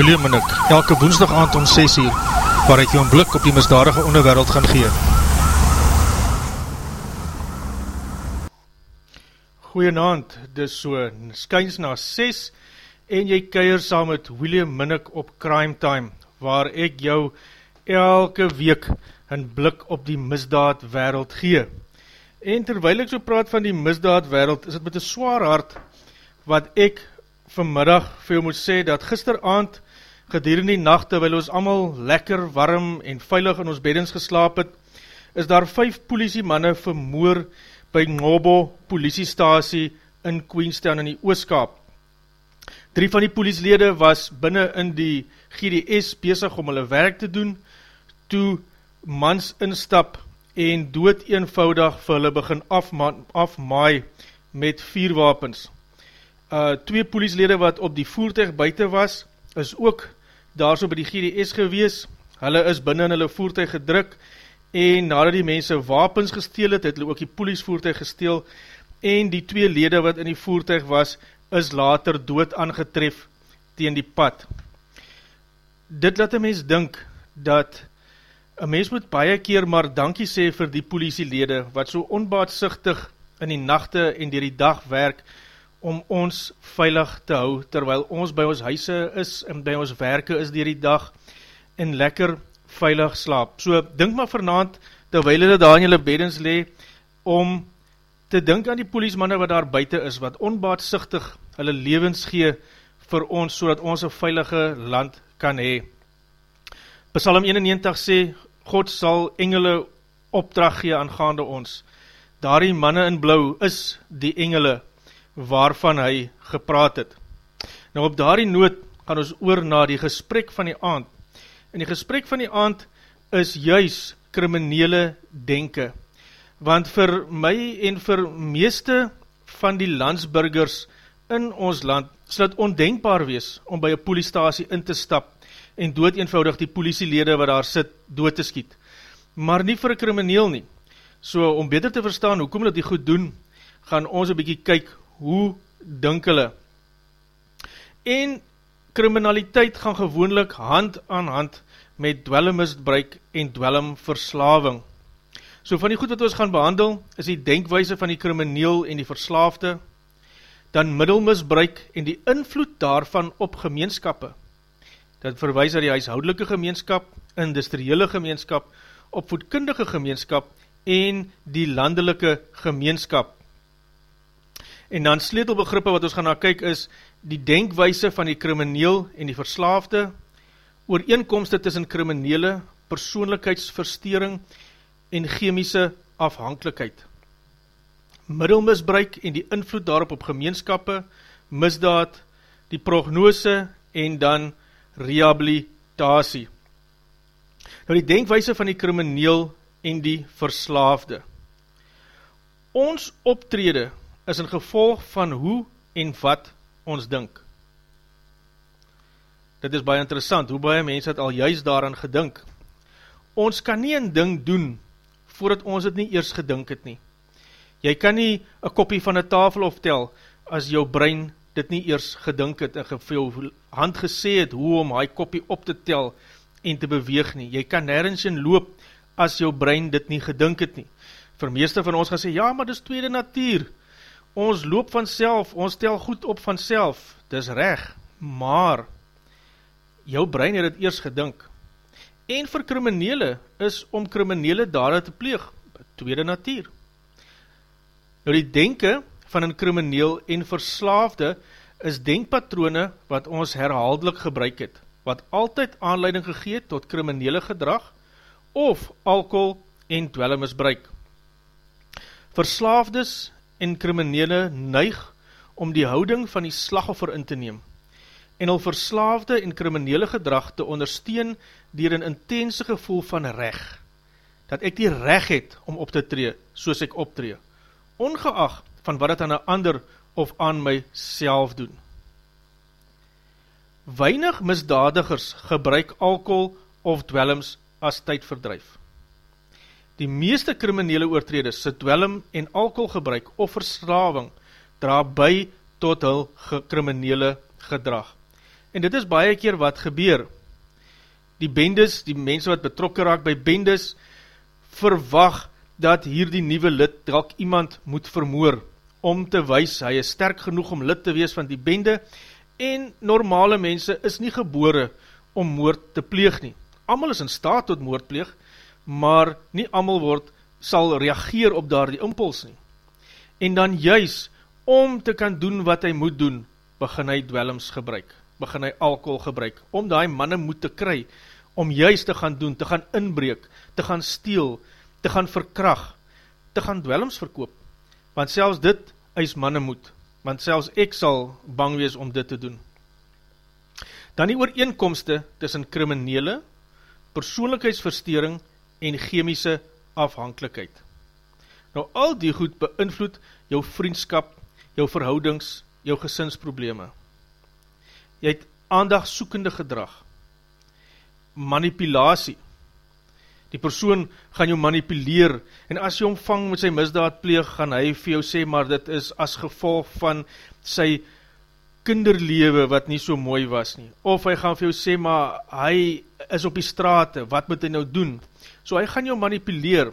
William en ek, elke woensdag aand om 6 uur, waar ek jou een blik op die misdadige onderwereld gaan gee. Goeienaand, dis so skyns na 6 en jy keier saam met William Minnick op Crime Time, waar ek jou elke week een blik op die misdaad wereld gee. En terwijl ek so praat van die misdaad wereld, is het met een zwaar hart wat ek vanmiddag vir jou moet sê, dat gisteravond, gedurende die nacht, terwijl ons allemaal lekker, warm en veilig in ons beddens geslaap het, is daar vijf politiemanne vermoor by Ngobo politiestasie in Queenstown in die Ooskaap. Drie van die politielede was binnen in die GDS bezig om hulle werk te doen, toe mans instap en dood eenvoudig vir hulle begin afmaai met vier wapens uh, twee polislede wat op die voertuig buiten was, is ook daar so by die GDS gewees, hulle is binnen hulle voertuig gedruk, en nadat die mense wapens gesteel het, het hulle ook die poliesvoertuig gesteel, en die twee lede wat in die voertuig was, is later dood aangetref teen die pad. Dit laat een mens dink, dat een mens moet baie keer maar dankie sê vir die politielede, wat so onbaatsigtig in die nachte en dier die dag werk, om ons veilig te hou, terwyl ons by ons huise is en by ons werke is dier die dag en lekker veilig slaap. So, dink maar vanavond, terwyl hulle daar in julle beddens le, om te dink aan die poliesmanne wat daar buiten is, wat onbaatsigtig hulle levens gee vir ons, so ons een veilige land kan hee. Psalm 91 sê, God sal engele opdracht gee aangaande ons. Daar die manne in blauw is die engele waarvan hy gepraat het. Nou op daardie noot gaan ons oor na die gesprek van die aand. En die gesprek van die aand is juis kriminele denke. Want vir my en vir meeste van die landsburgers in ons land sal het ondenkbaar wees om by een poliestasie in te stap en dood eenvoudig die politielede wat daar sit dood te skiet. Maar nie vir een krimineel nie. So om beter te verstaan hoekom dat die goed doen, gaan ons een bykie kyk hoe dink hulle? En kriminaliteit gaan gewoonlik hand aan hand met dwellemisbruik en dwellemverslaving. So van die goed wat ons gaan behandel, is die denkwijse van die krimineel en die verslaafde, dan middelmisbruik en die invloed daarvan op gemeenskappe. Dat verwijs aan die huishoudelike gemeenskap, industriele gemeenskap, opvoedkundige gemeenskap en die landelike gemeenskap. En dan sleutelbegrippe wat ons gaan na kyk is die denkwijse van die krimineel en die verslaafde, ooreenkomste tussen kriminele, persoonlikheidsverstering en chemische afhankelijkheid. Middelmisbruik en die invloed daarop op gemeenskappe, misdaad, die prognose en dan rehabilitatie. Nou die denkwijse van die krimineel en die verslaafde. Ons optrede is een gevolg van hoe en wat ons dink. Dit is baie interessant, hoe baie mens het al juist daaraan gedink. Ons kan nie een ding doen, voordat ons het nie eers gedink het nie. Jy kan nie een kopie van een tafel optel, as jou brein dit nie eers gedink het, en geveel hand gesê het, hoe om hy kopie op te tel, en te beweeg nie. Jy kan nergens in loop, as jou brein dit nie gedink het nie. Voor meeste van ons gaan sê, ja, maar dit is tweede natuur, ons loop van self, ons tel goed op van self, dis reg, maar, jou brein het het eers gedink, en vir kriminele is om kriminele dade te pleeg, tweede natuur. Nou die denke van een krimineel en verslaafde is denkpatrone wat ons herhaaldelik gebruik het, wat altyd aanleiding gegeet tot kriminele gedrag of alcohol en dwelle misbruik. Verslaafdes en kriminele neig om die houding van die slagoffer in te neem en al verslaafde en kriminele gedrag te ondersteun dier een intense gevoel van reg, dat ek die reg het om op te tree soos ek optree, ongeacht van wat het aan een ander of aan my self doen. Weinig misdadigers gebruik alcohol of dwellings as tydverdrijf. Die meeste kriminele oortredes, sy dwellum en alcoholgebruik of verslaving, dra by tot hul kriminele gedrag. En dit is baie keer wat gebeur. Die bendes, die mense wat betrokken raak by bendes, verwag dat hier die nieuwe lid dalk iemand moet vermoor, om te wees, hy is sterk genoeg om lid te wees van die bende, en normale mense is nie gebore om moord te pleeg nie. Amal is in staat tot moord pleeg, maar nie amal word, sal reageer op daar die impuls nie. En dan juis, om te kan doen wat hy moet doen, begin hy dwellings gebruik, begin hy alcohol gebruik, om die manne moet te kry, om juist te gaan doen, te gaan inbreek, te gaan steel, te gaan verkrag, te gaan dwellings verkoop, want selfs dit eis manne moet, want selfs ek sal bang wees om dit te doen. Dan die ooreenkomste tussen kriminele, persoonlikheidsverstering en chemische afhankelijkheid. Nou al die goed beïnvloed jou vriendskap, jou verhoudings, jou gesinsprobleme. Jy het aandagsoekende gedrag, manipulatie, die persoon gaan jou manipuleer, en as jy omvang met sy misdaad pleeg, gaan hy vir jou sê, maar dit is as gevolg van sy kinderlewe wat nie so mooi was nie, of hy gaan vir jou sê, maar hy is op die straat, wat moet hy nou doen? So hy gaan jou manipuleer,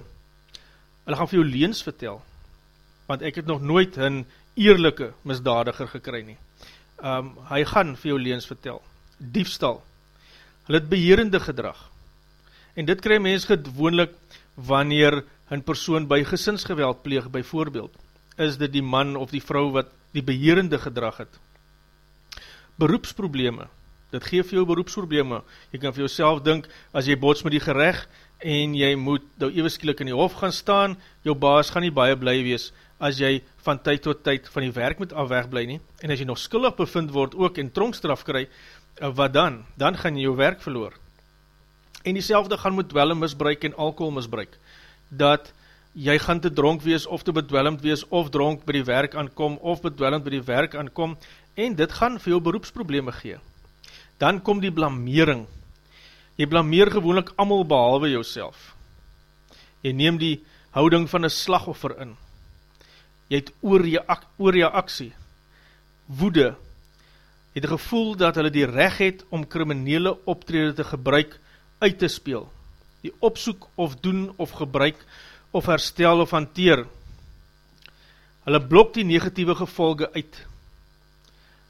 hy gaan vir jou leens vertel, want ek het nog nooit een eerlijke misdadiger gekry nie. Um, hy gaan vir jou leens vertel, diefstal, hy het beheerende gedrag, En dit kry mens gewoonlik wanneer een persoon by gesinsgeweld pleeg, by voorbeeld, is dit die man of die vrou wat die beheerende gedrag het. Beroepsprobleme, dit geef jou beroepsprobleme, jy kan vir jouself dink, as jy bots met die gerecht, en jy moet nou ewerskielik in die hof gaan staan, jou baas gaan nie baie bly wees, as jy van tyd tot tyd van die werk moet afweg bly nie, en as jy nog skuldig bevind word ook en tronkstraf kry, eh, wat dan? Dan gaan jy jou werk verloor en die selfde gaan met dwellum misbruik en alcohol misbruik, dat jy gaan te dronk wees of te bedwellend wees of dronk by die werk aankom of bedwellend by die werk aankom en dit gaan jou beroepsprobleme gee. Dan kom die blamering. Jy blameer gewoonlik amal behalwe jouself. Jy neem die houding van een slagoffer in. Jy het oorreaksie, woede, het een gevoel dat hulle die recht het om kriminele optrede te gebruik uit te speel, die opsoek of doen of gebruik of herstel of hanteer. Hulle blok die negatieve gevolge uit.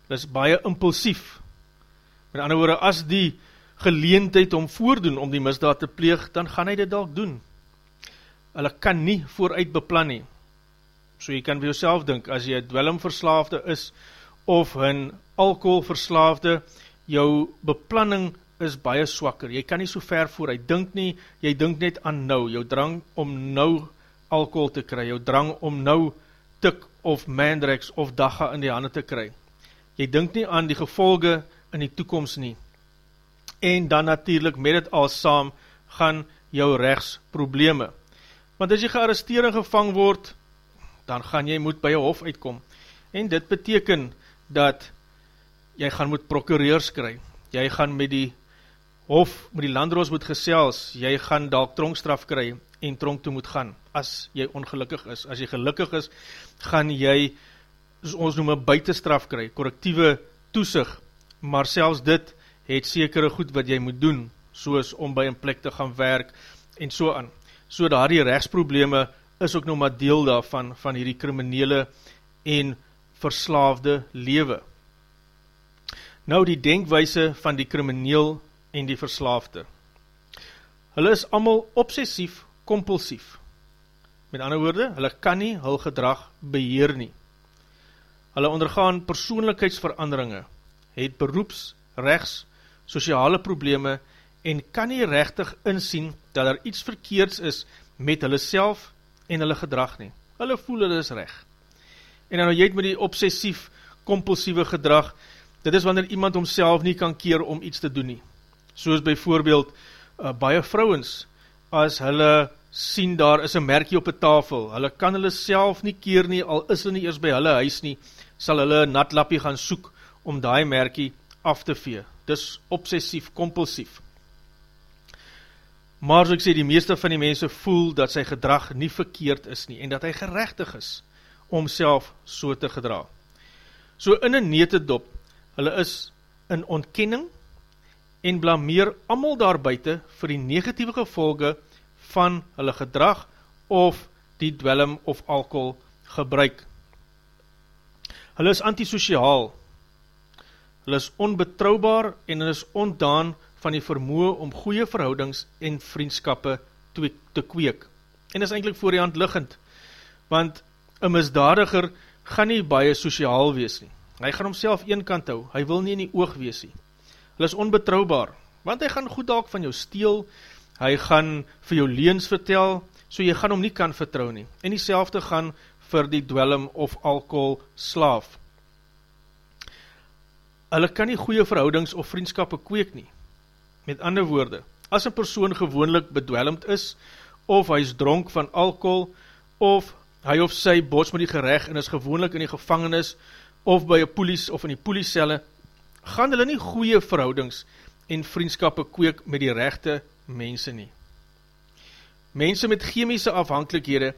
Hulle is baie impulsief. Met ander woorde, as die geleentheid om voordoen om die misdaad te pleeg, dan gaan hy dit dalk doen. Hulle kan nie vooruit beplan nie. So jy kan vir jouself dink, as jy dwellingverslaafde is, of een alcoholverslaafde, jou beplanning is baie swakker, jy kan nie so ver vooruit dink nie, jy dink net aan nou, jou drang om nou alcohol te kry, jou drang om nou tik of mandrex of dagga in die handen te kry. Jy dink nie aan die gevolge in die toekomst nie. En dan natuurlijk met het al saam gaan jou rechtsprobleme. Want as jy gearresteer en gevang word, dan gaan jy moet by jou hof uitkom. En dit beteken dat jy gaan moet procureurs kry. Jy gaan met die of met die landroos moet gesels, jy gaan dalk tronkstraf kry en tronk toe moet gaan, as jy ongelukkig is. As jy gelukkig is, gaan jy, ons noem buitenstraf kry, correctieve toesig, maar selfs dit het sekere goed wat jy moet doen, soos om by een plek te gaan werk en so aan. So daar die rechtsprobleme is ook nog maar deel daarvan, van hierdie kriminele en verslaafde lewe. Nou die denkwijse van die krimineel en die verslaafde. Hulle is allemaal obsessief, compulsief. Met ander woorde, hulle kan nie hul gedrag beheer nie. Hulle ondergaan persoonlikheidsveranderinge, het beroeps, rechts, sociale probleme en kan nie rechtig insien dat daar iets verkeerds is met hulle self en hulle gedrag nie. Hulle voel hulle is recht. En dan jy het met die obsessief, compulsieve gedrag, dit is wanneer iemand homself nie kan keer om iets te doen nie soos by voorbeeld uh, baie vrouwens, as hulle sien daar is een merkie op die tafel, hulle kan hulle self nie keer nie, al is hulle nie eers by hulle huis nie, sal hulle een natlappie gaan soek om die merkie af te vee. Dis obsessief, compulsief. Maar so ek sê, die meeste van die mense voel dat sy gedrag nie verkeerd is nie, en dat hy gerechtig is om self so te gedra. So in een nete dop, hulle is in ontkenning en blameer amal daarbuiten vir die negatieve gevolge van hulle gedrag of die dwellum of alcohol gebruik. Hulle is antisociaal, hulle is onbetrouwbaar en hulle is ontdaan van die vermoe om goeie verhoudings en vriendskappe te kweek. En is eindelijk voor die hand liggend, want een misdadiger gaan nie baie sociaal wees nie. Hy gaan homself een kant hou, hy wil nie in die oog wees nie. Hulle is onbetrouwbaar, want hy gaan goed dalk van jou steel, hy gaan vir jou leens vertel, so jy gaan hom nie kan vertrouw nie. En die gaan vir die dwellum of alcohol slaaf. Hulle kan nie goeie verhoudings of vriendskappe kweek nie. Met ander woorde, as een persoon gewoonlik bedwelmd is, of hy is dronk van alcohol, of hy of sy bots met die gerecht en is gewoonlik in die gevangenis, of by een polies of in die poliescelle, gaan hulle nie goeie verhoudings en vriendskappe kweek met die rechte mense nie. Mense met chemische afhankelikhede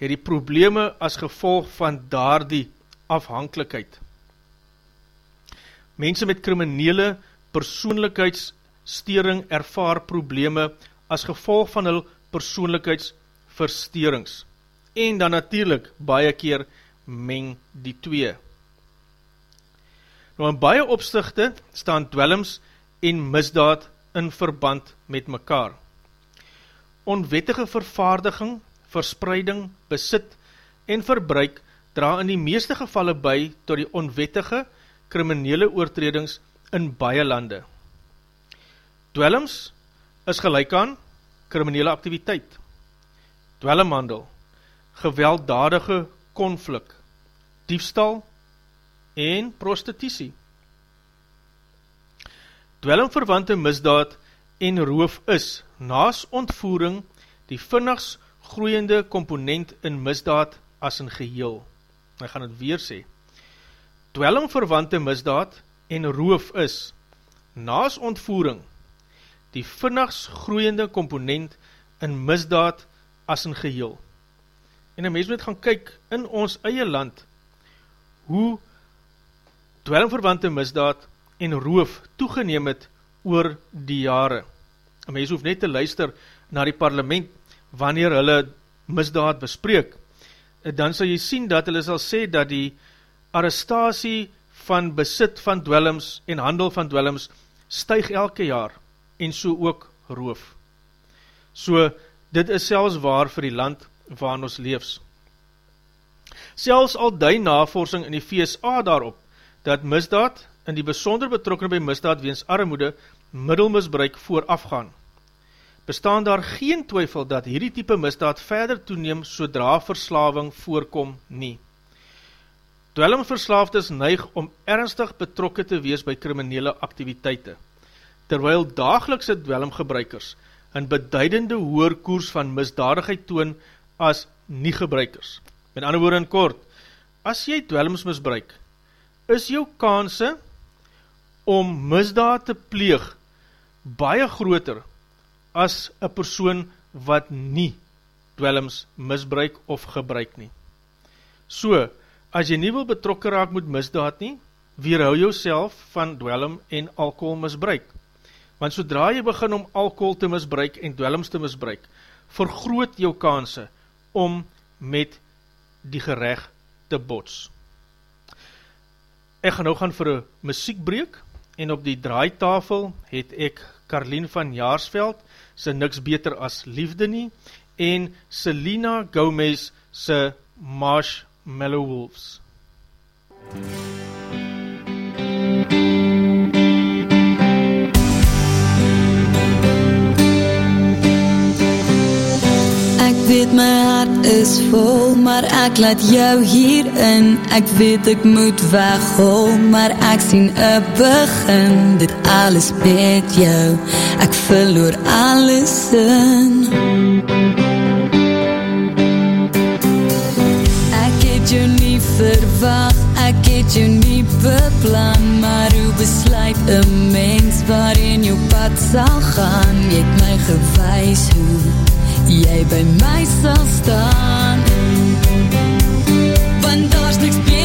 het die probleme as gevolg van daar die afhankelijkheid. Mense met kriminele persoonlikheidsstering ervaar probleme as gevolg van hul persoonlikheidsversterings. En dan natuurlijk baie keer meng die twee. Nou in baie opstichte staan dwellings en misdaad in verband met mekaar. Onwettige vervaardiging, verspreiding, besit en verbruik dra in die meeste gevalle by tot die onwettige kriminele oortredings in baie lande. Dwellings is gelijk aan kriminele activiteit, dwellinghandel, gewelddadige konflik, diefstal en prostitutie. Dwellingverwante misdaad en roof is, naas ontvoering, die vinnigs groeiende komponent in misdaad as een geheel. Ek gaan het weer sê. Dwellingverwante misdaad en roof is, naas ontvoering, die vinnigs groeiende komponent in misdaad as een geheel. En een mens moet gaan kyk in ons eie land, hoe dwellingverwante misdaad en roof toegeneem het oor die jare. Een mens hoef net te luister na die parlement wanneer hulle misdaad bespreek. Dan sal jy sien dat hulle sal sê dat die arrestatie van besit van dwellings en handel van dwellings stuig elke jaar en so ook roof. So, dit is selfs waar vir die land waarin ons leefs. Selfs al die navorsing in die VSA daarop, dat misdaad in die besonder betrokken by misdaad weens armoede middelmisbruik voorafgaan. Bestaan daar geen twyfel dat hierdie type misdaad verder toeneem sodra verslaving voorkom nie. Dwellingverslaafdes neig om ernstig betrokke te wees by kriminele activiteite, terwyl dagelikse dwellinggebruikers een beduidende hoerkoers van misdadigheid toon as nie gebruikers. Met ander woord in kort, as jy dwellingsmisbruik, is jou kanse om misdaad te pleeg baie groter as een persoon wat nie dwellings misbruik of gebruik nie. So, as jy nie wil betrokke raak met misdaad nie, weerhou jou van dwellum en alcohol misbruik. Want sodra jy begin om alcohol te misbruik en dwellings te misbruik, vergroot jou kanse om met die gerecht te bots. Ek gaan nou gaan vir een muziekbreek en op die draaitafel het ek Karleen van Jaarsveld sy niks beter as liefde nie en Selina Gomez sy Marshmallow Wolves. weet my hart is vol, maar ek laat jou hierin. Ek weet ek moet weghol, maar ek sien 'n begin. Dit alles met jou. Ek verloor alles in. Verwag, ek het jou nie beplan, maar hoe besluit 'n mens waarin jou pad sal gaan? Jy het my gewys hoe jy by my sal staan Want daar is niks beter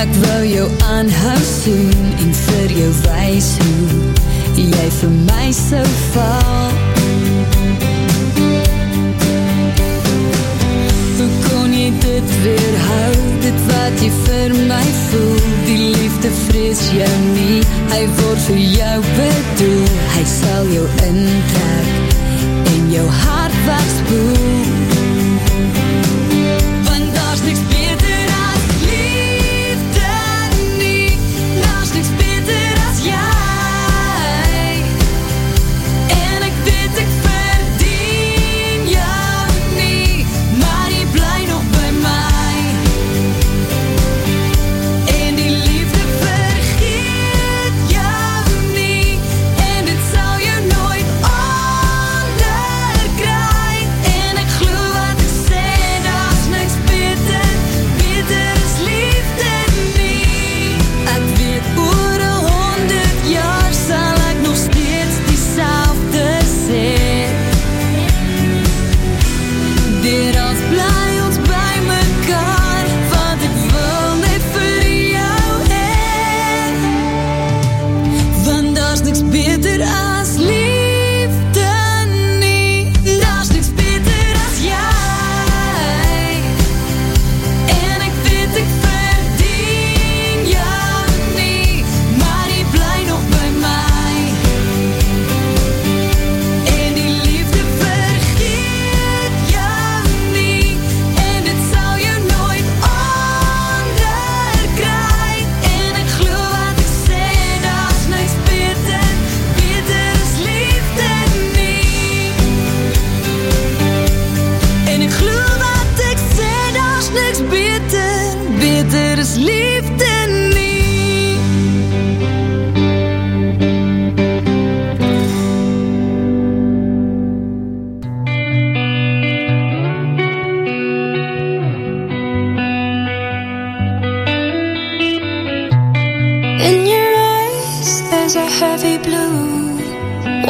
Ek wou jou aanhou soen En vir jou wees hoe Jy vir my so val. Hoe kon jy dit weerhou Dit wat jy vir my voel? Die liefde vrees jou nie Hy word vir jou bedoel. Hy sal jou intrek En jou hart wegspoel of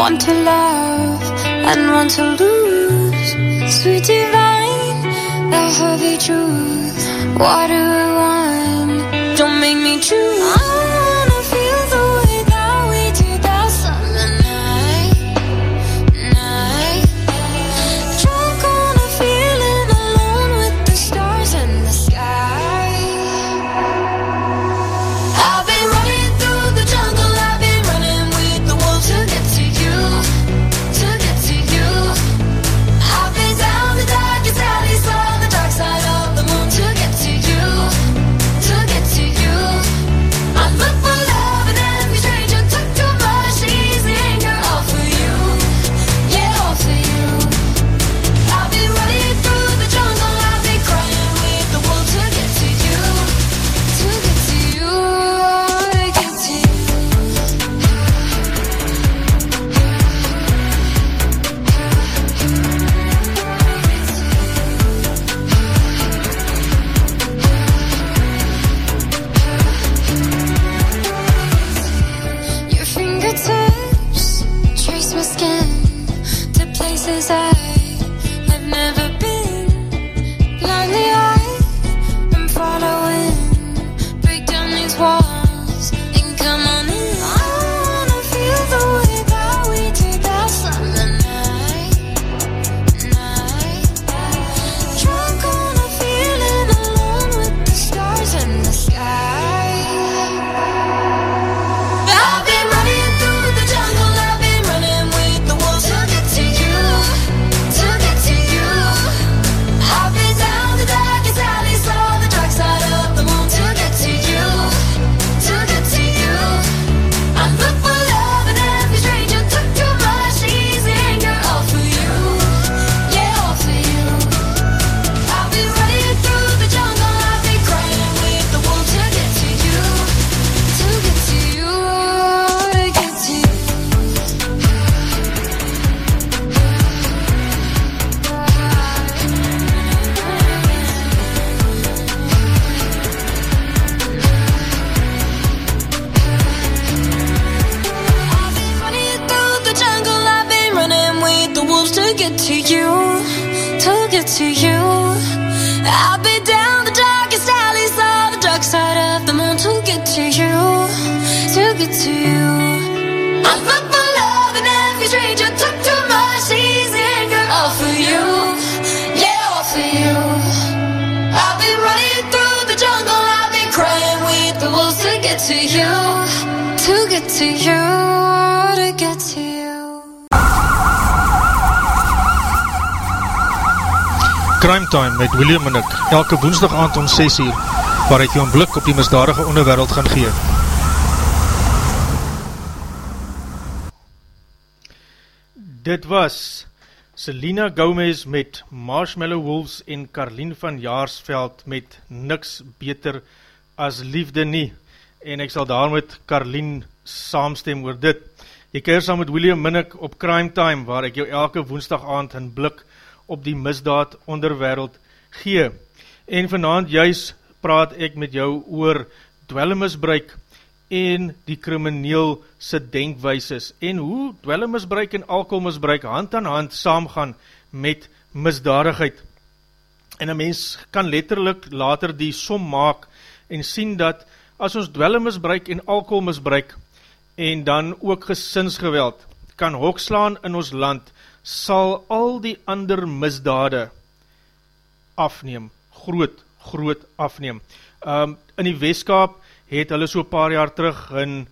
Want to love and want to lose. Sweet divine, the heavy truth. What do I want? Don't make me choose. To you, to get to you. Crime Time met William en ek, elke woensdag aand om 6 uur, waar ek jou een blik op die misdadige onderwereld gaan gee. Dit was Selena Gomez met Marshmallow Wolves en Carlien van Jaarsveld met Niks Beter as Liefde Nie. En ek sal daar met Carlien saamstem oor dit. Jy keer saam met William Minnick op Crime Time, waar ek jou elke woensdag aand in blik op die misdaad onderwereld gee. En vanavond juist praat ek met jou oor dwellemisbruik en die krimineel se denkwijses en hoe dwellemisbruik en alkoholmisbruik hand aan hand saamgaan met misdadigheid. En een mens kan letterlik later die som maak en sien dat as ons dwellemisbruik en alkoholmisbruik en dan ook gesinsgeweld kan hokslaan in ons land, sal al die ander misdade afneem, groot, groot afneem. Um, in die weeskap het hulle so paar jaar terug een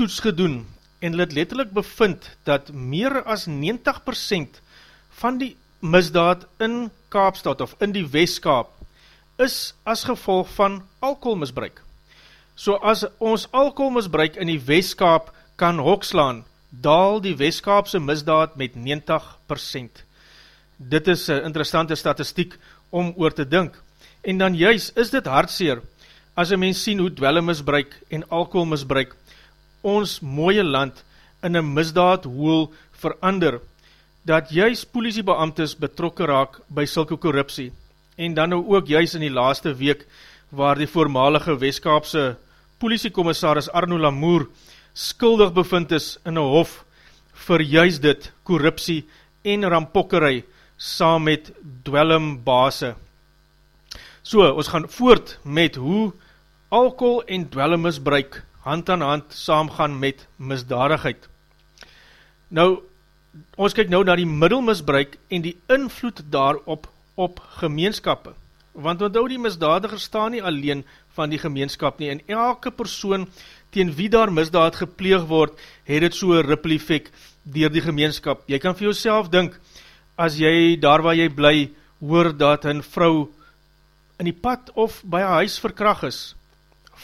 toets gedoen en hulle het letterlijk bevind dat meer as 90% van die misdaad in Kaapstad of in die weeskap is as gevolg van alkoholmisbruik. So as ons alkoholmisbruik in die weeskap kan hokslaan, daal die Westkaapse misdaad met 90%. Dit is een interessante statistiek om oor te dink. En dan juist is dit hartseer, as een mens sien hoe dwellemisbruik en alkoholmisbruik ons mooie land in een misdaad hoel verander, dat juist politiebeamtes betrokken raak by sulke korruptie. En dan nou ook juist in die laaste week, waar die voormalige Westkaapse politiekommissaris Arno Lamour skuldig bevind is in een hof vir juist dit, korruptie en rampokkerij, saam met dwellimbase. So, ons gaan voort met hoe alcohol en dwellimisbruik hand aan hand saamgaan met misdadigheid. Nou, ons kyk nou na die middelmisbruik en die invloed daarop op gemeenskappe. Want onthou die misdadiger staan nie alleen van die gemeenskap nie, en elke persoon teen wie daar misdaad gepleeg word, het het so ripple effect dier die gemeenskap. Jy kan vir jouself dink, as jy daar waar jy bly, hoor dat een vrou in die pad of by een huis verkracht is.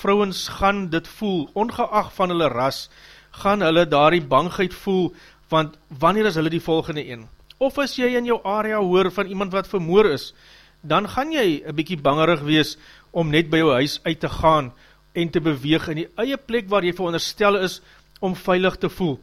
Vrouwens gaan dit voel, ongeacht van hulle ras, gaan hulle daar die bangheid voel, want wanneer is hulle die volgende een? Of as jy in jou area hoor van iemand wat vermoor is, dan gaan jy een bykie bangerig wees om net by jou huis uit te gaan, en te beweeg in die eie plek waar jy veronderstel is om veilig te voel.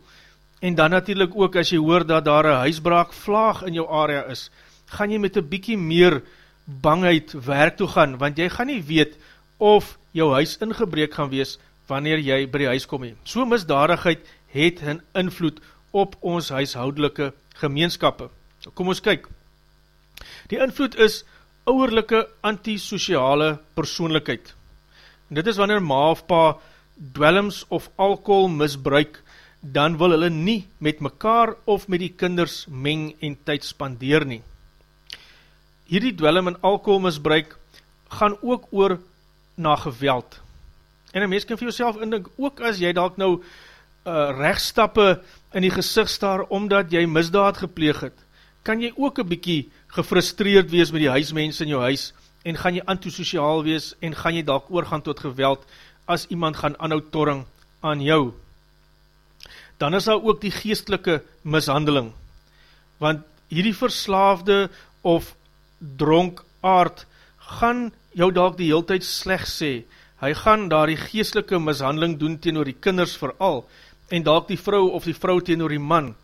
En dan natuurlijk ook as jy hoor dat daar een huisbraak vlaag in jou area is, gaan jy met een bykie meer bangheid werk toe gaan, want jy gaan nie weet of jou huis ingebreek gaan wees wanneer jy by die huis kom heen. So misdadigheid het een invloed op ons huishoudelike gemeenskappe. So kom ons kyk. Die invloed is ouwerlike antisociale persoonlikheid. Dit is wanneer ma of pa dwellings of alcohol misbruik, dan wil hulle nie met mekaar of met die kinders meng en tyd spandeer nie. Hierdie dwelling en alcohol misbruik gaan ook oor na geweld. En een mens kan vir jouself indink, ook as jy dalk nou uh, rechtstappe in die gezicht staar, omdat jy misdaad gepleeg het, kan jy ook een bykie gefrustreerd wees met die huismens in jou huis, en gaan jy antisociaal wees, en gaan jy dalk oorgaan tot geweld, as iemand gaan anhou torring aan jou. Dan is daar ook die geestelike mishandeling, want hierdie verslaafde of dronk aard, gaan jou dalk die heel tyd slecht sê, hy gaan daar die geestelike mishandeling doen teen die kinders vooral, en dalk die vrou of die vrou teen die man,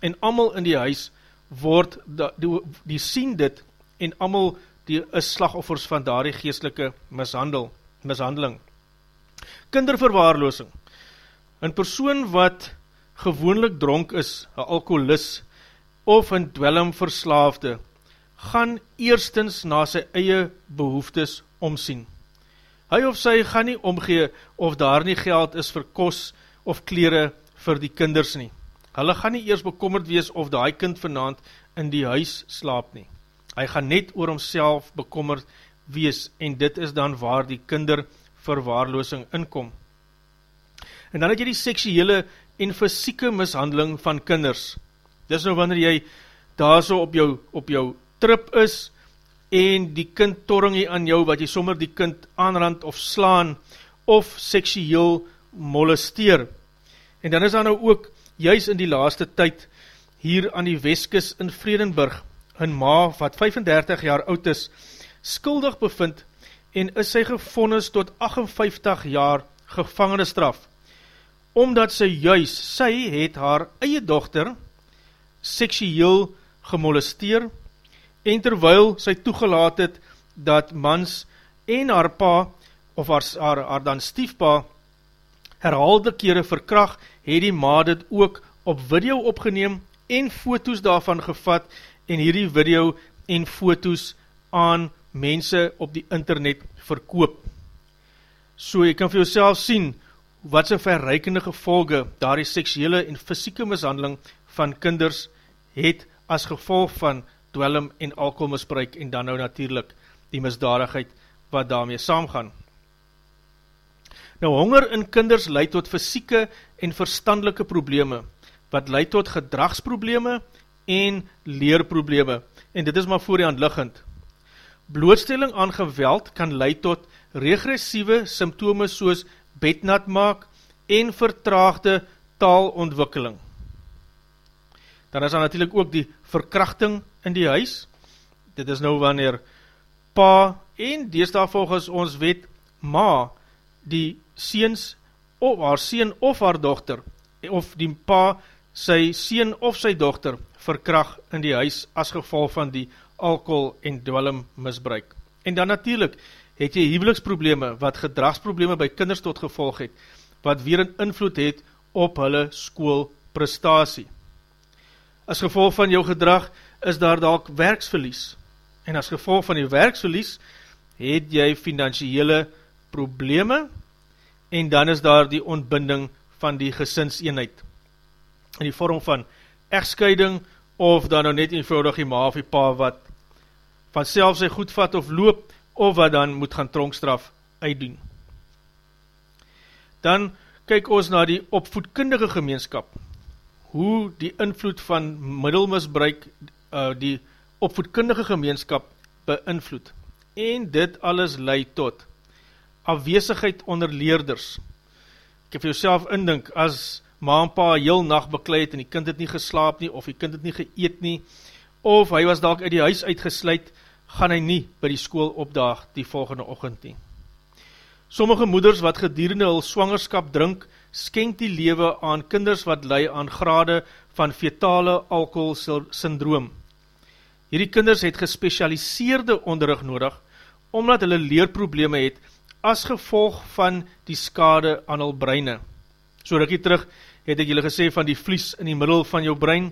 en amal in die huis word, die, die, sien dit, en amal die is slagoffers van daardie geestelike mishandel, mishandeling. Kinderverwaarloosing. Een persoon wat gewoonlik dronk is, een alkoholist, of een dwellum verslaafde, gaan eerstens na sy eie behoeftes omsien. Hy of sy gaan nie omgee of daar nie geld is vir kos of kleren vir die kinders nie. Hulle gaan nie eers bekommerd wees of die kind vanavond in die huis slaap nie. Hy gaan net oor homself bekommerd wees en dit is dan waar die kinder verwaarloosing inkom. En dan het jy die seksuele en fysieke mishandeling van kinders. Dis nou wanneer jy daar so op jou, op jou trip is en die kind torring jy aan jou wat jy sommer die kind aanrand of slaan of seksueel molesteer. En dan is daar nou ook juist in die laaste tyd hier aan die Weskus in Vredenburg. Een ma wat 35 jaar oud is skuldig bevind en is sy gevonnis tot 58 jaar gevangene straf omdat sy juis, sy het haar eie dochter seksueel gemolesteer en terwyl sy toegelaat het dat mans en haar pa of haar, haar, haar dan stiefpa herhaalde kere verkracht, het die ma dit ook op video opgeneem en foto's daarvan gevat en hierdie video en foto's aan mense op die internet verkoop. So jy kan vir jouself sien wat sy verreikende gevolge daar die seksuele en fysieke mishandeling van kinders het as gevolg van dwellum en alkoholmisbruik en dan nou natuurlijk die misdadigheid wat daarmee saamgaan. Nou honger in kinders leid tot fysieke en verstandelike probleme, wat leid tot gedragsprobleme en leerprobleme, en dit is maar voor die hand liggend. Blootstelling aan geweld kan leid tot regressieve symptome soos bednat maak en vertraagde taalontwikkeling. Dan is daar natuurlijk ook die verkrachting in die huis. Dit is nou wanneer pa en deesdaar volgens ons wet ma die seens of haar seen of haar dochter of die pa sy seen of sy dochter verkracht in die huis as geval van die alcohol en dwellum misbruik. En dan natuurlijk het jy huweliksprobleme wat gedragsprobleme by kinders tot gevolg het, wat weer een invloed het op hulle schoolprestatie. As gevolg van jou gedrag is daar dalk werksverlies, en as gevolg van die werksverlies het jy financiële probleme, en dan is daar die ontbinding van die gesinseenheid, in die vorm van echtscheiding, of dan nou net eenvoudig die ma of die pa wat van self sy goed vat of loop, of wat dan moet gaan tronkstraf uitdoen. Dan kyk ons na die opvoedkundige gemeenskap, hoe die invloed van middelmisbruik uh, die opvoedkundige gemeenskap beïnvloed. En dit alles leid tot afwesigheid onder leerders. Ek heb vir jouself indink, as ma en pa heel nacht bekleid en die kind het nie geslaap nie, of die kind het nie geëet nie, of hy was dalk uit die huis uitgesluit, gaan hy nie by die school opdaag die volgende ochend nie. Sommige moeders wat gedurende hul swangerskap drink, skenk die lewe aan kinders wat lei aan grade van fetale alcohol syndroom. Hierdie kinders het gespecialiseerde onderrug nodig, omdat hulle leerprobleme het, as gevolg van die skade aan hul breine. So rikkie terug het ek julle gesê van die vlies in die middel van jou brein,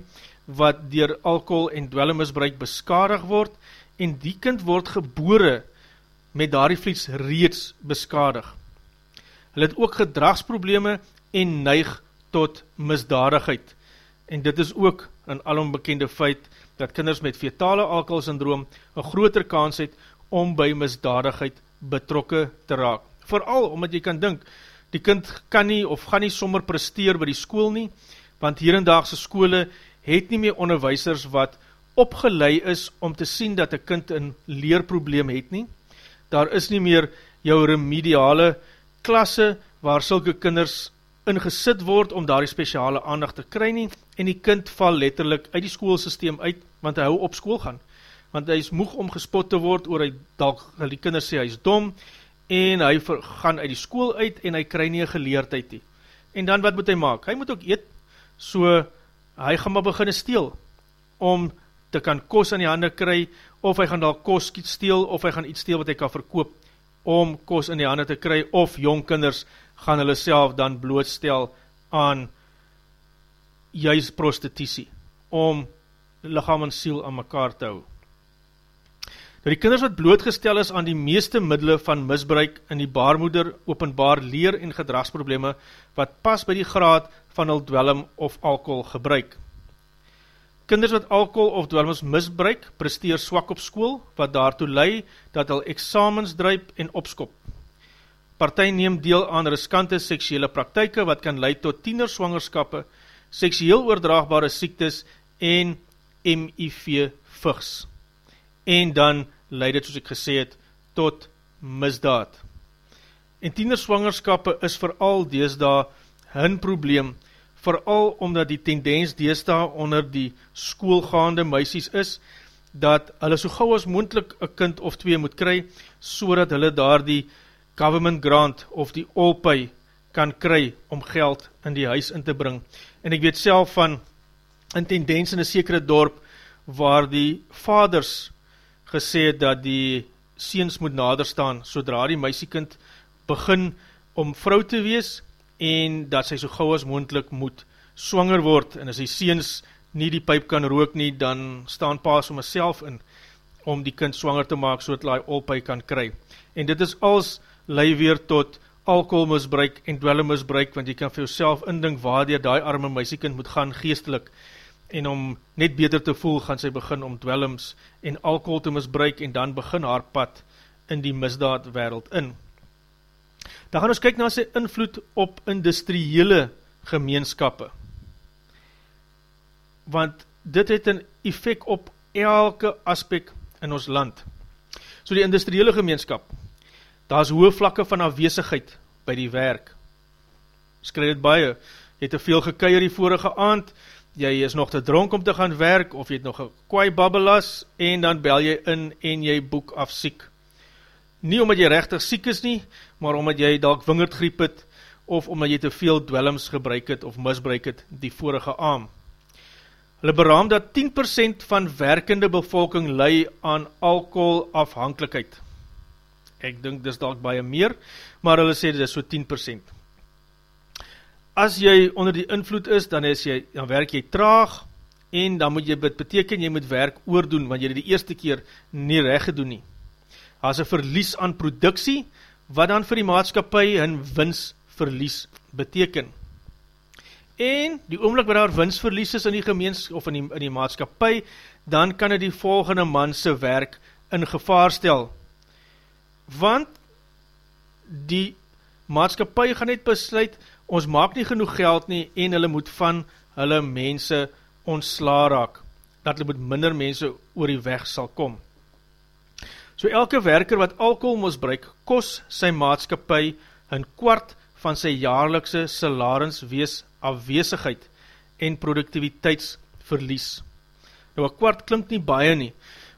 wat dier alcohol en dwellemisbruik beskadig word, en die kind word gebore met daardie vlies reeds beskadig. Hulle het ook gedragsprobleme en neig tot misdadigheid. En dit is ook een alombekende feit, dat kinders met fetale alkoholsyndroom een groter kans het om by misdadigheid betrokke te raak. Vooral omdat jy kan dink, die kind kan nie of gaan nie sommer presteer by die school nie, want hierendaagse skole het nie meer onderwijsers wat opgelei is om te sien dat een kind een leerprobleem het nie. Daar is nie meer jou remediale klasse waar sylke kinders ingesit word om daar die speciale aandacht te kry nie, en die kind val letterlik uit die schoolsysteem uit, want hy hou op school gaan want hy is moeg om gespot te word, oor hy dalk, die kinders sê, hy is dom, en hy ver, gaan uit die school uit, en hy krij nie geleerdheid nie. En dan wat moet hy maak? Hy moet ook eet, so hy gaan maar beginne steel, om te kan kos aan die hande kry, of hy gaan dalk kos steel, of hy gaan iets steel wat hy kan verkoop, om kos in die hande te kry, of jong kinders gaan hulle self dan blootstel aan juist prostitutie, om lichaam en siel aan mekaar te hou. Nou die kinders wat blootgestel is aan die meeste middele van misbruik in die baarmoeder openbaar leer en gedragsprobleme wat pas by die graad van hul dwelm of alcohol gebruik. Kinders wat alcohol of dwelms misbruik presteer swak op school wat daartoe lei dat hul examens druip en opskop. Partij neem deel aan riskante seksuele praktijke wat kan leid tot tienerswangerskappe, seksueel oordraagbare siektes en MIV vigs. En dan leid het, soos ek gesê het, tot misdaad. En tienerswangerskappe is vooral deesda hun probleem, vooral omdat die tendens deesda onder die schoolgaande meisies is, dat hulle so gauw as moendlik een kind of twee moet kry, so dat hulle daar die government grant of die olpui kan kry om geld in die huis in te bring. En ek weet self van een tendens in een sekere dorp, waar die vaders gesê het dat die seens moet nader staan, sodra die meisiekind begin om vrou te wees, en dat sy so gauw as moendlik moet swanger word, en as die seens nie die pijp kan rook nie, dan staan paas om myself in, om die kind swanger te maak, so dat hy olpui kan kry. En dit is als lei weer tot alcoholmisbruik en dwellemisbruik, want jy kan vir jouself indink waar die die arme meisiekind moet gaan geestelik, en om net beter te voel, gaan sy begin om dwellings en alcohol te misbruik en dan begin haar pad in die misdaad wereld in. Dan gaan ons kyk na sy invloed op industriële gemeenskappe. Want dit het een effect op elke aspek in ons land. So die industriële gemeenskap, daar is hoge vlakke van afwezigheid by die werk. Skryf dit baie, jy het te veel gekeier die vorige aand, jy is nog te dronk om te gaan werk, of jy het nog een kwaai babbelas, en dan bel jy in en jy boek af siek. Nie omdat jy rechtig siek is nie, maar omdat jy dalk wingerdgriep het, of omdat jy te veel dwellings gebruik het, of misbruik het die vorige aam. Hulle beraam dat 10% van werkende bevolking lei aan alcohol afhankelijkheid. Ek dink dis dalk baie meer, maar hulle sê dit is so 10% as jy onder die invloed is, dan, is jy, dan werk jy traag, en dan moet jy beteken, jy moet werk oordoen, want jy het die eerste keer nie recht gedoen nie. As een verlies aan productie, wat dan vir die maatskapie hun winsverlies beteken. En die oomlik waar daar winsverlies is in die gemeens, of in die, in die maatskapie, dan kan het die volgende manse werk in gevaar stel. Want die maatskapie gaan net besluit, ons maak nie genoeg geld nie en hulle moet van hulle mense ontsla raak, dat hulle moet minder mense oor die weg sal kom. So elke werker wat alcohol misbruik, kos sy maatskapie een kwart van sy jaarlikse salarens wees afweesigheid en productiviteitsverlies. Nou een kwart klink nie baie nie,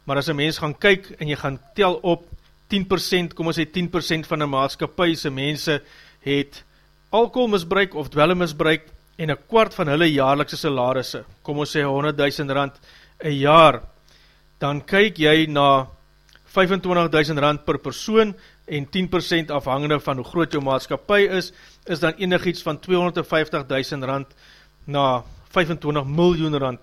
maar as een mens gaan kyk en jy gaan tel op 10%, kom ons sê 10% van die maatskapie sy mense het alcoholmisbruik of dwellemisbruik en een kwart van hulle jaarlikse salarisse, kom ons sê 100.000 rand een jaar, dan kyk jy na 25.000 rand per persoon en 10% afhangende van hoe groot jou maatskapie is, is dan enig iets van 250.000 rand na 25 miljoen rand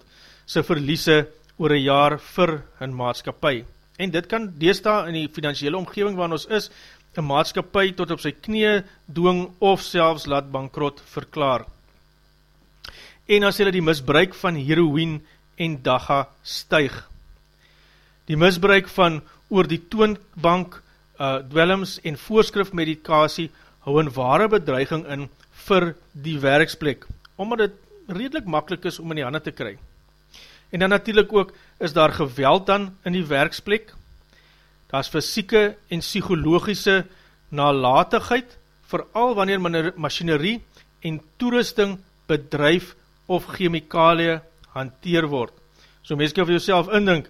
sy verliese oor een jaar vir hun maatskapie. En dit kan deesda in die financiële omgeving waar ons is, een maatskapie tot op sy knie doong of selfs laat bankrot verklaar. En as hulle die misbruik van heroïne en daga stuig. Die misbruik van oor die toonbank uh, dwellings en voorskrif medikasie hou een ware bedreiging in vir die werksplek, omdat het redelijk makkelijk is om in die handen te kry. En dan natuurlijk ook, is daar geweld dan in die werksplek, daar is fysieke en psychologische nalatigheid, vooral wanneer machinerie en toerusting bedrijf of chemikalie hanteer word. So mens kan vir jouself indink,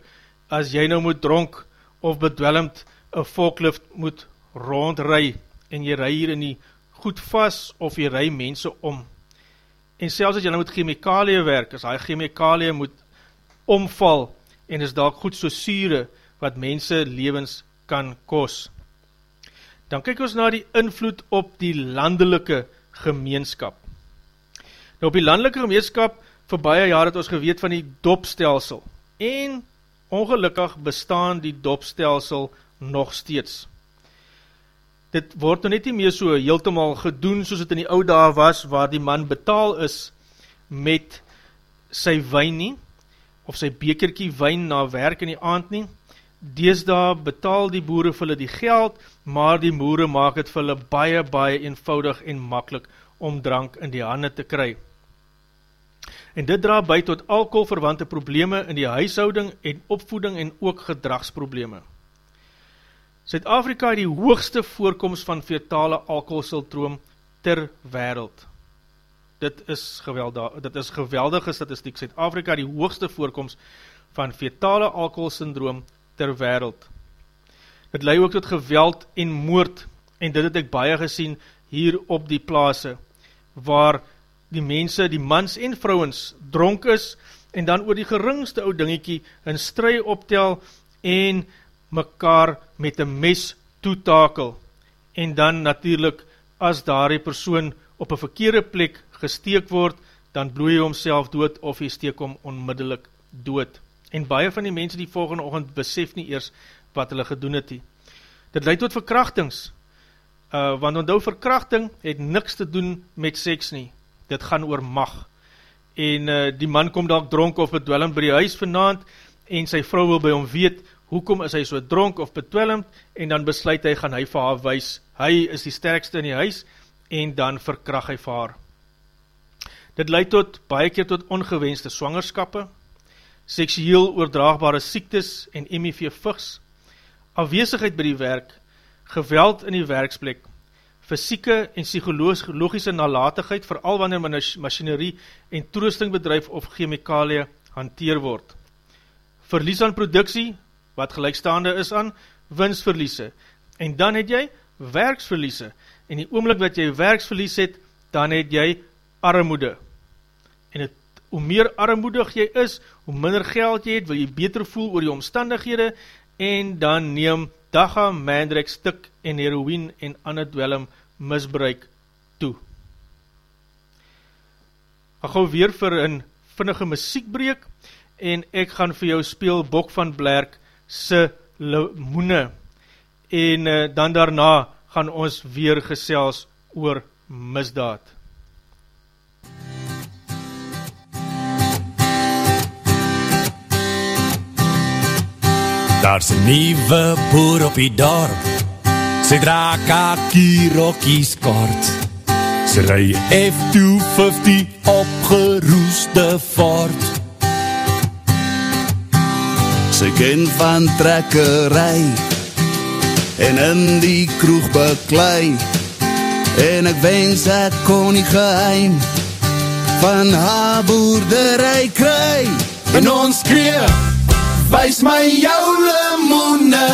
as jy nou moet dronk of bedwelmd een volklift moet rondry en jy ry hier in die goed vast of jy ry mense om. En selfs as jy nou met chemikalie werk, as hy chemikalie moet omval en is daar goed so sure, wat mense levens kan kos. Dan kyk ons na die invloed op die landelike gemeenskap. Nou op die landelike gemeenskap, vir baie jaar het ons geweet van die dopstelsel. En Ongelukkig bestaan die dopstelsel nog steeds. Dit word nou net nie meer so heeltemal gedoen soos het in die oude dag was, waar die man betaal is met sy wijn nie, of sy bekerkie wijn na werk in die aand nie. Deesda betaal die boere vir hulle die geld, maar die boere maak het vir hulle baie, baie eenvoudig en makkelijk om drank in die hande te kry. En dit dra by tot alcoholverwante probleme in die huishouding en opvoeding en ook gedragsprobleme. Zuid-Afrika het die hoogste voorkomst van fetale alcoholsiltroom ter wereld. Dit is, geweldig, dit is geweldige statistiek. Zuid-Afrika het die hoogste voorkomst van fetale alcoholsyndroom ter wereld. Dit leid ook tot geweld en moord en dit het ek baie gesien hier op die plaase waar die mense, die mans en vrouwens dronk is en dan oor die geringste oud dingiekie een strui optel en mekaar met een mes toetakel en dan natuurlijk as daar die persoon op een verkeerde plek gesteek word, dan bloei hy homself dood of hy steek hom onmiddellik dood. En baie van die mense die volgende ochtend besef nie eers wat hulle gedoen het nie. Dit leid tot verkrachtings, uh, want onthou verkrachting het niks te doen met seks nie dit gaan oor mag. En uh, die man kom dalk dronk of bedwellend by die huis vanavond, en sy vrou wil by hom weet, hoekom is hy so dronk of bedwellend, en dan besluit hy, gaan hy vir haar wees, hy is die sterkste in die huis, en dan verkrag hy vir haar. Dit leid tot, baie keer tot ongewenste swangerskappe, seksueel oordraagbare siektes en MIV vigs, afwezigheid by die werk, geweld in die werksplek, fysieke en psychologische nalatigheid, vooral wanneer machinerie en toerusting bedrijf of chemikalie hanteer word. Verlies aan productie, wat gelijkstaande is aan winsverliese. En dan het jy werksverliese. En die oomlik wat jy werksverlies het, dan het jy armoede. En het, hoe meer armoedig jy is, hoe minder geld jy het, wil jy beter voel oor die omstandighede, en dan neem dagga, mandrek, stik en heroïne en ander dwellum misbruik toe. Ek gauw weer vir een vinnige muziekbreek en ek gaan vir jou speel Bok van Blerk se Limoene en uh, dan daarna gaan ons weer gesels oor misdaad. Daar's 'n nuwe boer op die dorp. Sy dra kakie rokkies kort. Sy ry F250 opgeroeste Ford. Sy ken van trekkerij en in die kroeg beklei. En ek wens ek kon nie geheim van haar boerderij kry. En ons kreeg Wys my jou limoene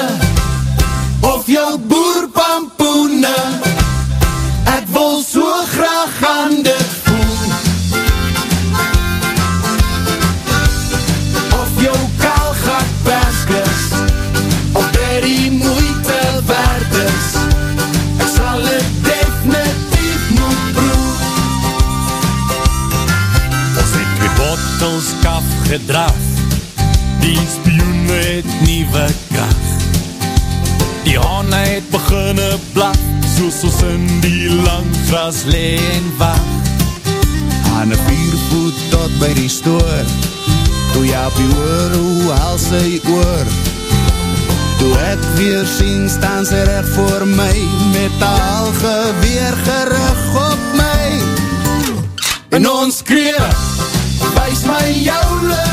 Of jou boerpampoene. Ek wil so graag aan dit voel. Of jou kaalgat perskes Of dit die moeite waard is. Ek sal het definitief moet proef Ons het twee bottels kaf spioen het nieuwe kracht Die hane het beginne blak Soos ons in die lang gras leen wacht Aan een viervoet tot by die stoor Toe jy op die oor, hoe haal sy oor? Toe ek weer sien, staan sy recht voor my Met al geweer gerig op my. En ons kreeg, wees my jou limoene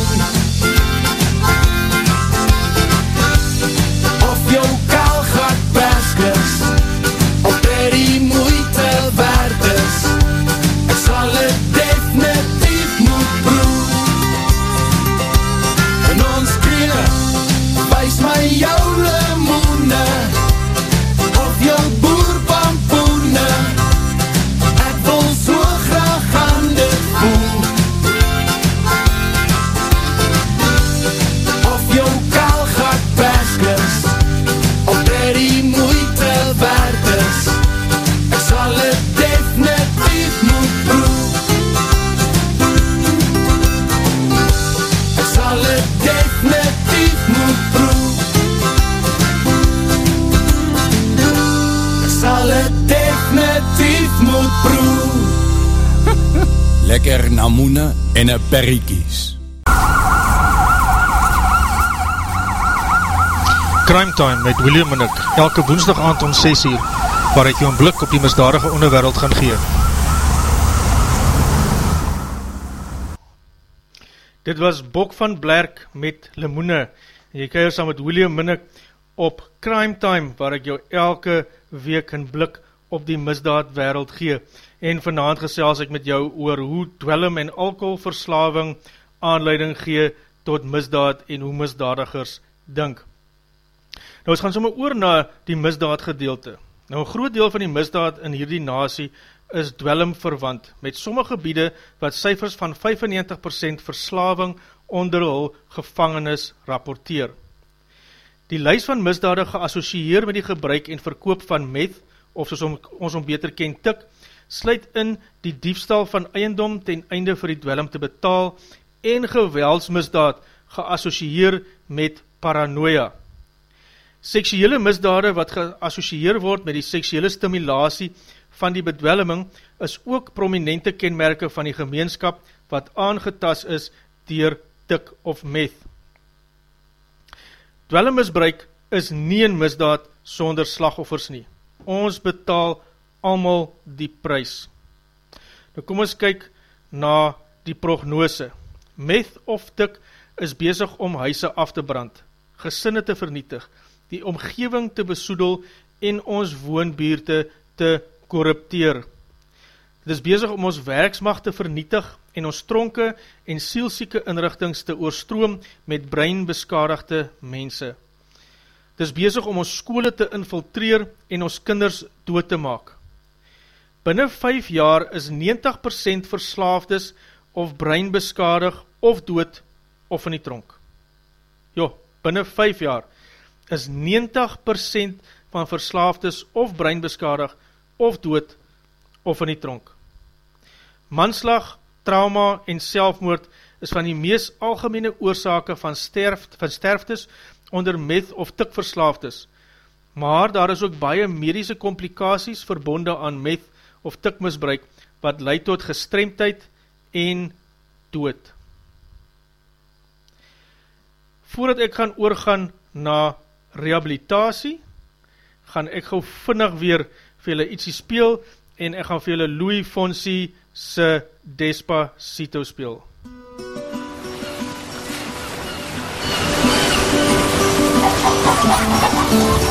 Lekker namoene en een perriekies. Crime Time met William Minnick, elke woensdag aand om 6 uur, waar ek jou een blik op die misdadige onderwereld gaan gee. Dit was Bok van Blerk met Limoene, en jy keier saam met William Minnick op Crime Time, waar ek jou elke week een blik op die misdaad wereld gee, en vanavond gesels ek met jou oor hoe dwellum en alcoholverslaving aanleiding gee tot misdaad en hoe misdadigers dink. Nou, ons gaan somme oor na die misdaad gedeelte. Nou, een groot deel van die misdaad in hierdie nasie is dwellum verwant, met sommige gebiede wat cijfers van 95% verslaving onder hul gevangenis rapporteer. Die lys van misdade geassocieer met die gebruik en verkoop van meth, of soos ons om beter ken tik, sluit in die diefstal van eiendom ten einde vir die dwellum te betaal en geweldsmisdaad geassocieer met paranoia. Seksuele misdade wat geassocieer word met die seksuele stimulatie van die bedwelming is ook prominente kenmerke van die gemeenskap wat aangetas is dier tik of meth. Dwelmmisbruik is nie een misdaad sonder slagoffers nie. Ons betaal allemaal die prijs. Nou kom ons kyk na die prognose. Meth of tik is bezig om huise af te brand, gesinne te vernietig, die omgeving te besoedel en ons woonbuurte te korrupteer. Dit is bezig om ons werksmacht te vernietig en ons tronke en sielsieke inrichtings te oorstroom met breinbeskadigde mense. Dit is bezig om ons skole te infiltreer en ons kinders dood te maak. Binnen 5 jaar is 90% verslaafdes of breinbeskadig of dood of in die tronk. Jo, binnen 5 jaar is 90% van verslaafdes of breinbeskadig of dood of in die tronk. Manslag, trauma en selfmoord is van die mees algemene oorzake van, sterft, van sterftes onder meth of tikverslaafdes, maar daar is ook baie medische complicaties verbonde aan meth of tikmisbruik wat leid tot gestremdheid en dood. Voordat ek gaan oorgaan na rehabilitatie, gaan ek gauw vinnig weer vir julle ietsie speel en ek gaan vir julle Louis Fonsi se Despacito speel. MUZIEK Sabes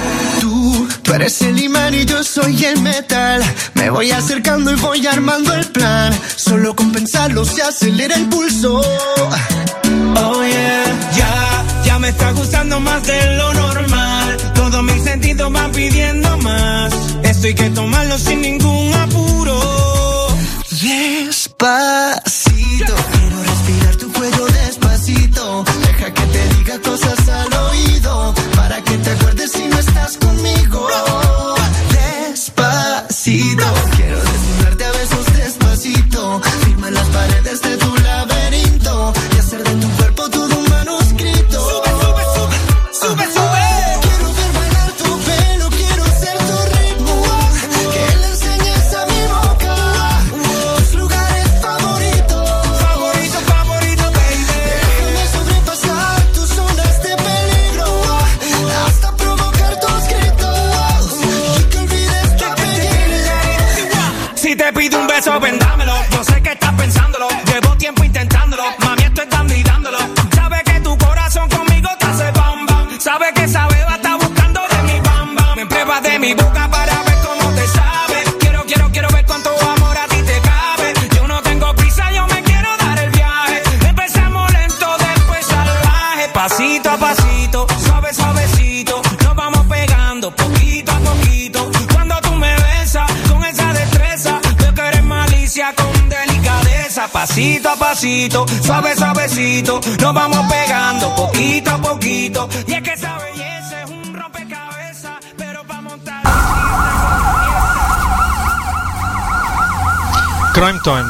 tú, eres el imán y yo soy el metal. Me voy acercando y voy armando el plan. Solo con pensarlo se acelera el pulso. Oh yeah, ya está gustando más de lo normal. Todos mis sentidos van pidiendo más. Esto hay que tomarlo sin ningún apuro. Despacito, quiero respirar tu cuello despacito. Deja que te diga cosas al oído, para que te acuerdes si no estás conmigo. Despacito,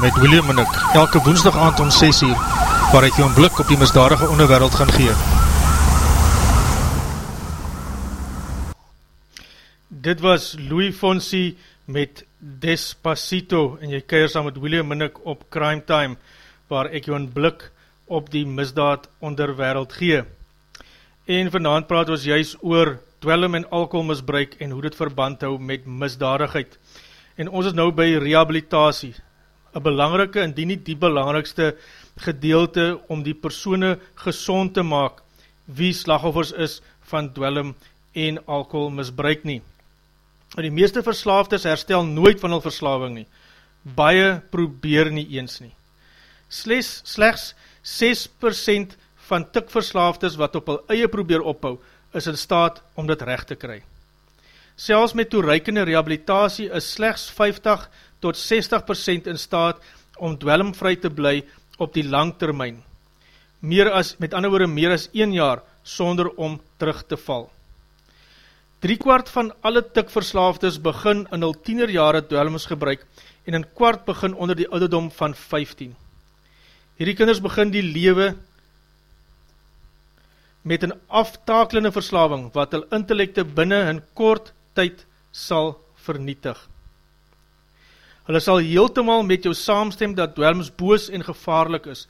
met William Minnick, elke woensdag aand om 6 uur, waar ek jou een blik op die misdadige onderwereld gaan gee. Dit was Louis Fonsi met Despacito en jy keir saam met William Minnick op Crime Time, waar ek jou een blik op die misdaad onderwereld gee. En vanavond praat ons juist oor dwellum en alcoholmisbruik en hoe dit verband hou met misdadigheid. En ons is nou by rehabilitatie, een belangrike, indien nie die belangrikste gedeelte om die persone gezond te maak, wie slagoffers is van dwellum en alcoholmisbruik nie. En die meeste verslaafdes herstel nooit van hul verslaving nie. Baie probeer nie eens nie. Slechts, slechts 6% van tikverslaafdes wat op hul eie probeer ophou, is in staat om dit recht te kry. Selfs met toereikende rehabilitatie is slechts 50 tot 60% in staat om dwelmvry te bly op die lang termijn. Meer as, met ander woorde, meer as 1 jaar sonder om terug te val. Drie kwart van alle tikverslaafdes begin in hul tienerjare dwelms gebruik en een kwart begin onder die ouderdom van 15. Hierdie kinders begin die lewe met een aftakelende verslaving wat hul intellecte binnen hun kort tyd sal vernietig. Hulle sal heeltemaal met jou saamstem dat dwelms boos en gevaarlik is,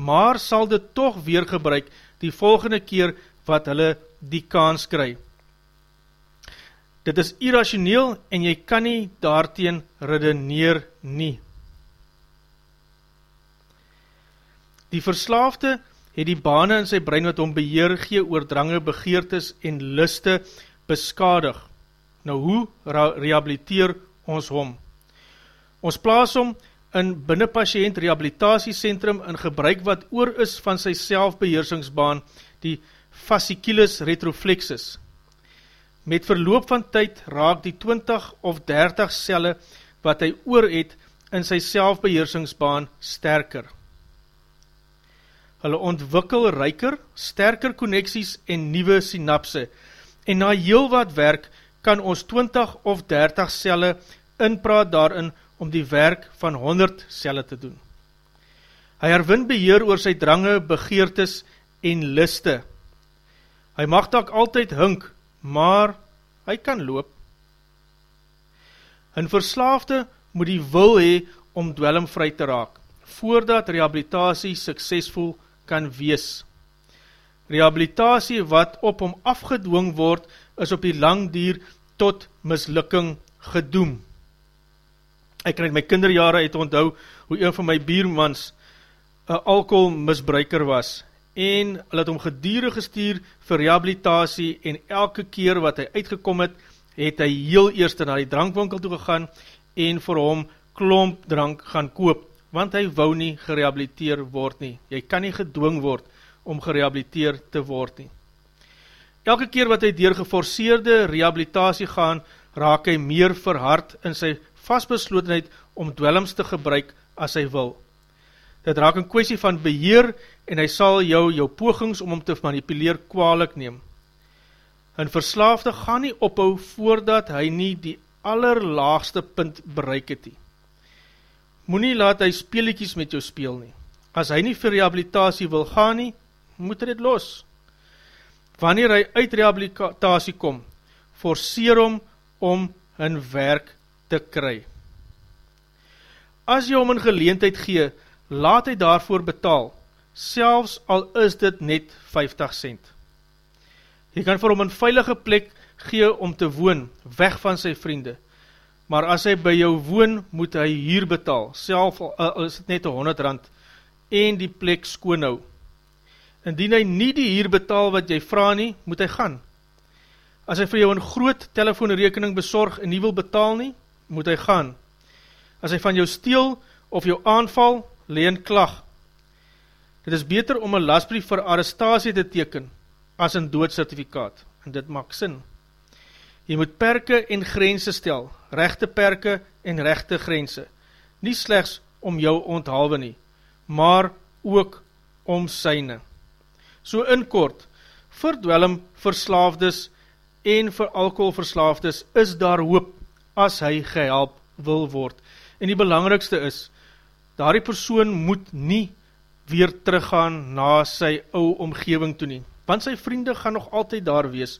maar sal dit toch weer gebruik die volgende keer wat hulle die kans kry. Dit is irrationeel en jy kan nie daarteen redeneer nie. Die verslaafde het die bane in sy brein wat om beheer gee oor drange begeertes en liste beskadig. Nou hoe rehabiliteer ons hom? Ons plaas hom in binnenpatiënt rehabilitatiecentrum in gebruik wat oor is van sy selfbeheersingsbaan, die fasciculus retroflexus. Met verloop van tyd raak die 20 of 30 celle wat hy oor het in sy selfbeheersingsbaan sterker. Hulle ontwikkel ryker, sterker connecties en nieuwe synapse en na heel wat werk kan ons 20 of 30 celle inpraat daarin om die werk van 100 celle te doen. Hy herwin beheer oor sy drange, begeertes en liste. Hy mag tak altyd hink, maar hy kan loop. Een verslaafde moet die wil hee om dwelmvry te raak, voordat rehabilitatie suksesvol kan wees. Rehabilitatie wat op hom afgedwong word, is op die lang dier tot mislukking gedoem. Ek kan uit my kinderjare uit onthou hoe een van my biermans een alcoholmisbruiker was en hulle het hom gediere gestuur vir rehabilitatie en elke keer wat hy uitgekom het, het hy heel eerst na die drankwinkel toe gegaan en vir hom klomp drank gaan koop, want hy wou nie gerehabiliteer word nie. Jy kan nie gedwing word om gerehabiliteer te word nie. Elke keer wat hy dier geforceerde rehabilitatie gaan, raak hy meer verhard in sy vastbeslotenheid om dwellings te gebruik as hy wil. Dit raak een kwestie van beheer en hy sal jou jou pogings om hom te manipuleer kwaalik neem. Een verslaafde gaan nie ophou voordat hy nie die allerlaagste punt bereik het nie. Moe nie laat hy speeliekies met jou speel nie. As hy nie vir rehabilitatie wil gaan nie, moet hy dit los. Wanneer hy uit rehabilitatie kom, forceer hom om hun werk te kry. As jy hom een geleentheid gee, laat hy daarvoor betaal, selfs al is dit net 50 cent. Jy kan vir hom een veilige plek gee om te woon, weg van sy vriende, maar as hy by jou woon, moet hy hier betaal, self al is dit net 100 rand, en die plek skoon hou. Indien hy nie die hier betaal wat jy vraag nie, moet hy gaan. As hy vir jou een groot telefoonrekening besorg en nie wil betaal nie, moet hy gaan. As hy van jou steel of jou aanval, leen klag. Dit is beter om een lasbrief vir arrestatie te teken as een doodsertifikaat, en dit maak sin. Jy moet perke en grense stel, rechte perke en rechte grense, nie slechts om jou onthalwe nie, maar ook om syne. So in kort, vir dwellum verslaafdes en vir alcoholverslaafdes is daar hoop as hy gehelp wil word. En die belangrikste is, daar die persoon moet nie weer teruggaan na sy ou omgeving toe nie. Want sy vriende gaan nog altyd daar wees,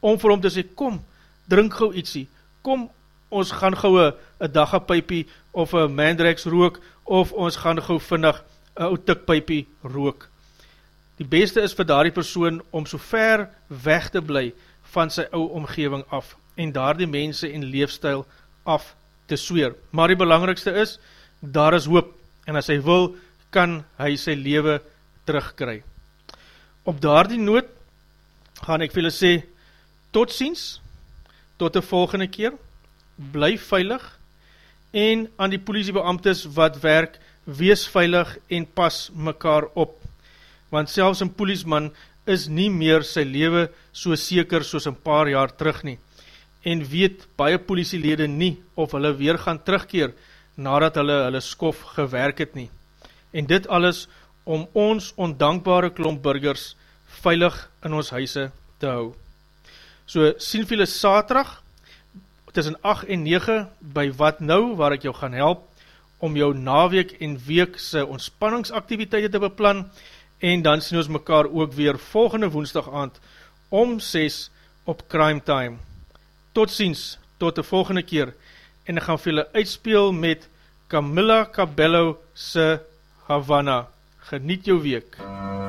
om vir hom te sê, kom, drink gauw ietsie, kom, ons gaan gauw een daggepijpie, of een mandrex rook, of ons gaan gauw vinnig een ou tikpijpie rook. Die beste is vir daardie persoon om so ver weg te bly van sy ou omgeving af en daar die mense en leefstijl af te sweer. Maar die belangrikste is, daar is hoop en as hy wil, kan hy sy leven terugkry. Op daar die noot gaan ek vir julle sê, tot ziens, tot die volgende keer, bly veilig en aan die politiebeamtes wat werk, wees veilig en pas mekaar op want selfs een poliesman is nie meer sy lewe so seker soos een paar jaar terug nie, en weet baie politielede nie of hulle weer gaan terugkeer nadat hulle hulle skof gewerk het nie. En dit alles om ons ondankbare klomp burgers veilig in ons huise te hou. So sien vir julle saterdag, tussen 8 en 9, by Wat Nou, waar ek jou gaan help, om jou naweek en week sy ontspanningsaktiviteite te beplan, en dan sien ons mekaar ook weer volgende woensdag aand om 6 op Crime Time. Tot ziens, tot die volgende keer, en ek gaan vir julle uitspeel met Camilla Cabello se Havana. Geniet jou week. Havana,